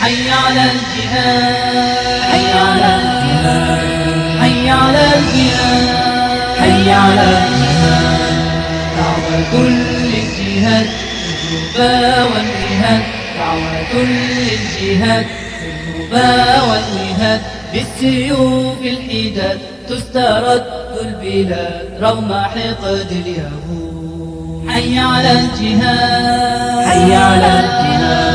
حي على الجهاد. حي على الجهاد. حي على الجهاد. حي على الجهاد. دعوة للجهاد الربا والجهاد دعوة للجهاد الربا والجهاد بالسيوف الحداد تسترد البلاد رغم حقد اليهود. حي على الجهاد. حي على الجهاد.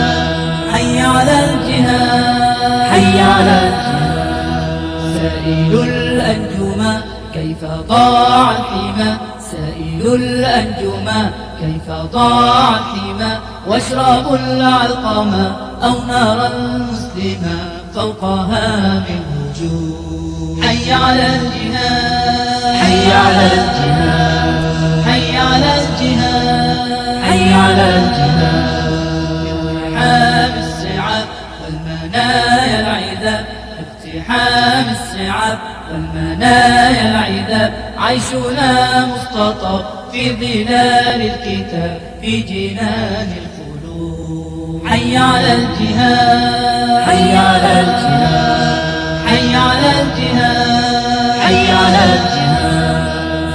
حي على الجهاد. حي على الجهاد سائل الأنجما كيف ضاع الحمى سائل الأنجما كيف ضاع الحمى واشربوا العلقما أو نار المسلما فوقها من وجود. حي على الجهاد. حي على الجهاد حي على الجهاد. حي على الجهاد. اقتحام السعاب والمنايا العذاب عيشنا مختطف في ظلال الكتاب في جنان الخلود حي على الجهاد. حي على الجهاد. حي على الجهاد. حي على الجهاد.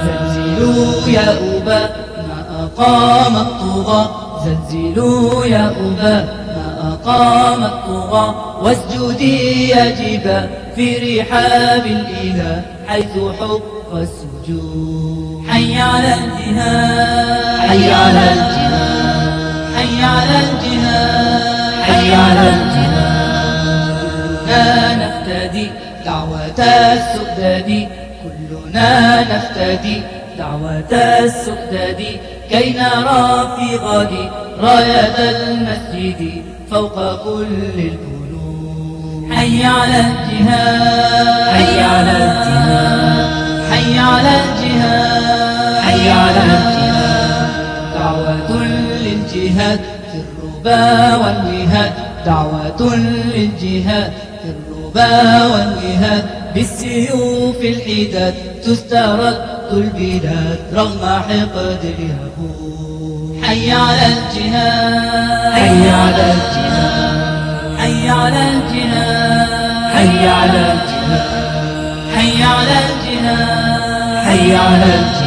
زلزلوا يا أبا ما أقام الطغى. زلزلوا يا أبا ما أقام الطغى. واسجدي يا جبا في رحاب الإله حيث حق السجود. حي على الجهاد. حي على الجهاد. حي على الجهاد. حي على الجهاد. كلنا نفتدي دعوة السؤدد. كلنا نفتدي دعوة السؤدد. كي نرى في غد راية المسجد فوق كل البلود حي على الجهاد. حي على الجهاد. حي على الجهاد. حي على الجهاد. دعوة للجهاد في الربا والوهاد دعوة للجهاد في الربا والوهاد بالسيوف الحداد تسترد البلاد رغم حقد اليهود. حي على الجهاد. حي على الجهاد. على الجهاد حي على الجهاد حي على الجهاد حي على الجهاد